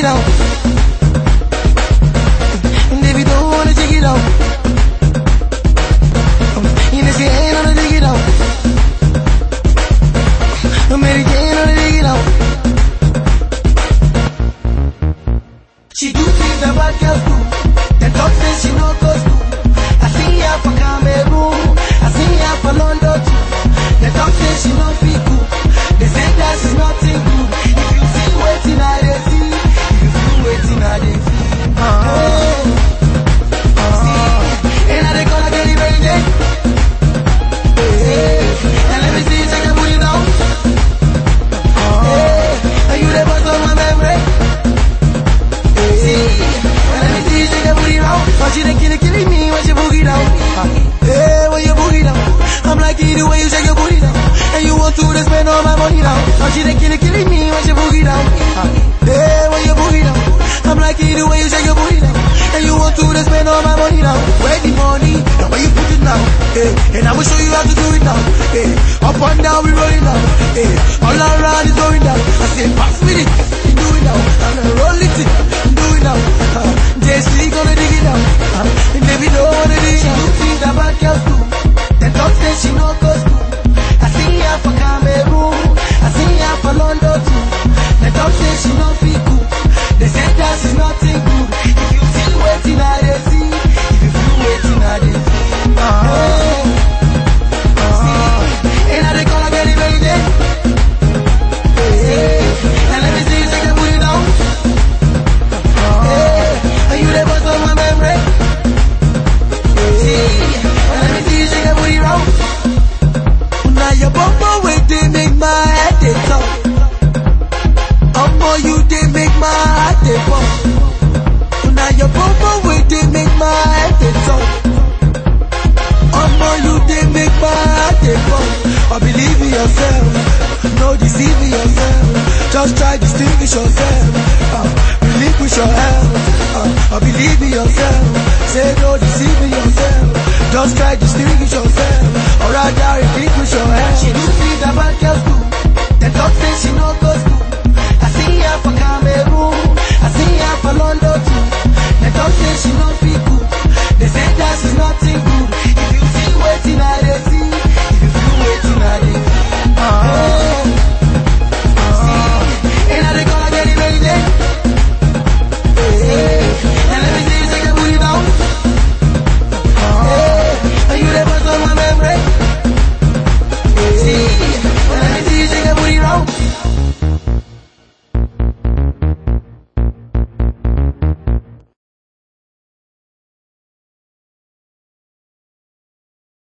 it out. And if you don't wanna take it out, and if you ain't gonna take it out. ain't gonna take it out. She do things that bad girls do. The top things she no goes do. I see her for Cameroon. When she that killing, killing me when she boogie ah, eh, down. Hey, when you boogie down. I'm like it when you shake your booty down. And you want to just spend all my money now. Where the money? now where you put it now. Hey, and I will show you how to do it now. Hey, up and down we rolling now. Hey, all around is Just try to distinguish yourself. Ah, uh, relinquish your health. Uh, believe in yourself. Say no, deceive in yourself. Just try to distinguish yourself. Alright.